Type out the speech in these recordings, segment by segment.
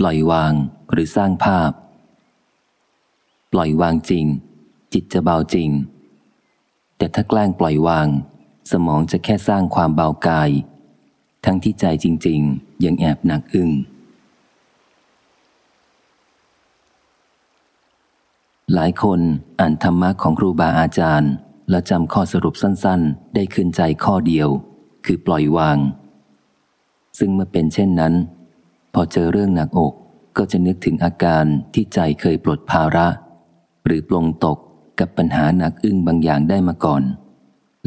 ปล่อยวางหรือสร้างภาพ ปล่อยวางจริง จิตจะเบาจริง แต่ถ้าแกล้งปล่อยวาง สมองจะแค่สร้างความเบากาย ทั้งที่ใจจริง ๆ ยังแอบหนักอึ้งหลายคนอ่านธรรมะของครูบาอาจารย์ แล้วจำข้อสรุปสั้นๆ ได้ขึ้นใจข้อเดียว คือปล่อยวาง ซึ่งเมื่อเป็นเช่นนั้น พอเจอเรื่องหนักอกก็จะนึกถึงอาการที่ใจเคยปลดภาระ หรือปลงตกกับปัญหาหนักอึ้งบางอย่างได้มาก่อน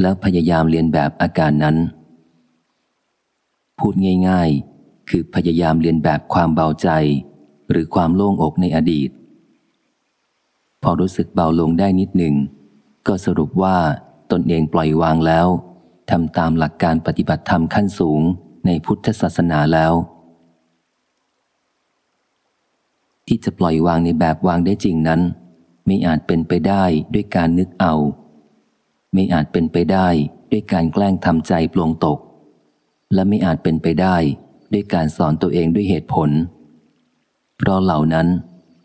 แล้วพยายามเรียนแบบอาการนั้น พูดง่ายๆ คือพยายามเรียนแบบความเบาใจ หรือความโล่งอกในอดีต พอรู้สึกเบาลงได้นิดหนึ่ง ก็สรุปว่าตนเองปล่อยวางแล้วทำตามหลักการปฏิบัติธรรมขั้นสูงในพุทธศาสนาแล้ว ที่จะปล่อยวางในแบบวางได้จริงนั้น ไม่อาจเป็นไปได้ด้วยการนึกเอา ไม่อาจเป็นไปได้ด้วยการแกล้งทำใจปลงตก และไม่อาจเป็นไปได้ด้วยการสอนตัวเองด้วยเหตุผล เพราะเหล่านั้น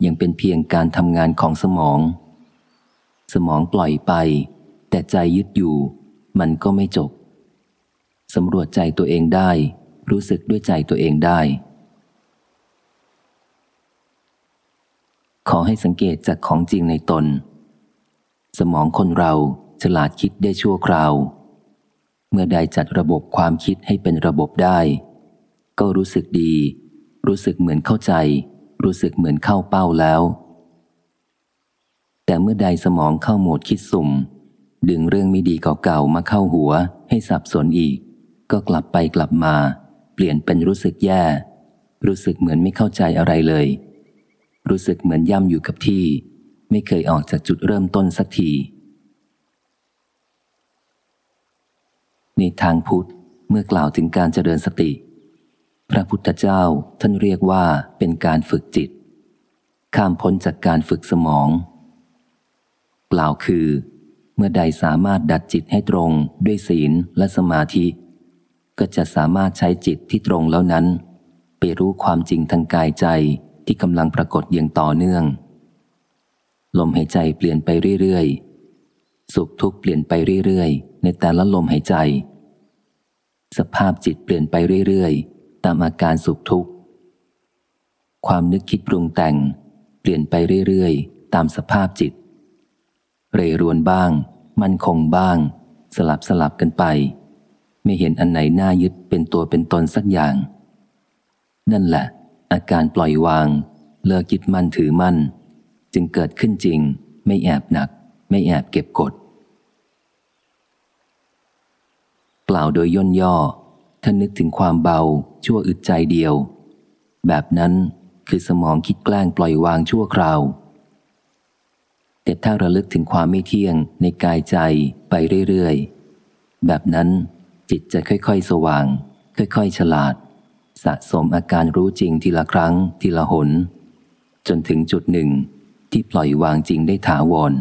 ยังเป็นเพียงการทำงานของสมอง สมองปล่อยไป แต่ใจยึดอยู่ มันก็ไม่จบสำรวจใจตัวเองได้ รู้สึกด้วยใจตัวเองได้ ขอให้สังเกตจากของจริงในตน สมองคนเราฉลาดคิดได้ชั่วคราว เมื่อใดจัดระบบความคิดให้เป็นระบบได้ ก็รู้สึกดี รู้สึกเหมือนเข้าใจ รู้สึกเหมือนเข้าเป้าแล้ว แต่เมื่อใดสมองเข้าโหมดคิดสุ่ม ดึงเรื่องไม่ดีเก่าๆมาเข้าหัวให้สับสนอีก ก็กลับไปกลับมา เปลี่ยนเป็นรู้สึกแย่ รู้สึกเหมือนไม่เข้าใจอะไรเลย รู้สึกเหมือนย่ำอยู่กับที่ ไม่เคยออกจากจุดเริ่มต้นสักทีในทางพุทธเมื่อกล่าวถึงการเจริญสติ พระพุทธเจ้าท่านเรียกว่าเป็นการฝึกจิต ข้ามพ้นจากการฝึกสมอง กล่าวคือ เมื่อใดสามารถดัดจิตให้ตรงด้วยศีลและสมาธิ ก็จะสามารถใช้จิตที่ตรงแล้วนั้น ไปรู้ความจริงทางกายใจ ที่กำลังปรากฏอย่างต่อเนื่อง ลมหายใจเปลี่ยนไปเรื่อยๆ สุขทุกข์เปลี่ยนไปเรื่อยๆ ในแต่ละลมหายใจ สภาพจิตเปลี่ยนไปเรื่อยๆ ตามอาการสุขทุกข์ ความนึกคิดปรุงแต่ง เปลี่ยนไปเรื่อยๆ ตามสภาพจิต เรรวนบ้าง มั่นคงบ้าง สลับสลับกันไป ไม่เห็นอันไหนน่ายึดเป็นตัวเป็นตนสักอย่าง นั่นแหละ อาการปล่อยวาง เลิกยึดมั่นถือมั่น จึงเกิดขึ้นจริง ไม่แอบหนัก ไม่แอบเก็บกดกล่าวโดยย่นย่อถ้านึกถึงความเบา ชั่วอึดใจเดียว แบบนั้นคือสมองคิดแกล้งปล่อยวางชั่วคราว แต่ถ้าระลึกถึงความไม่เที่ยงในกายใจไปเรื่อยๆ แบบนั้นจิตจะค่อยๆ สว่าง ค่อยๆ ฉลาด สะสมอาการรู้จริงทีละครั้งทีละหน จนถึงจุดหนึ่งที่ปล่อยวางจริงได้ถาวร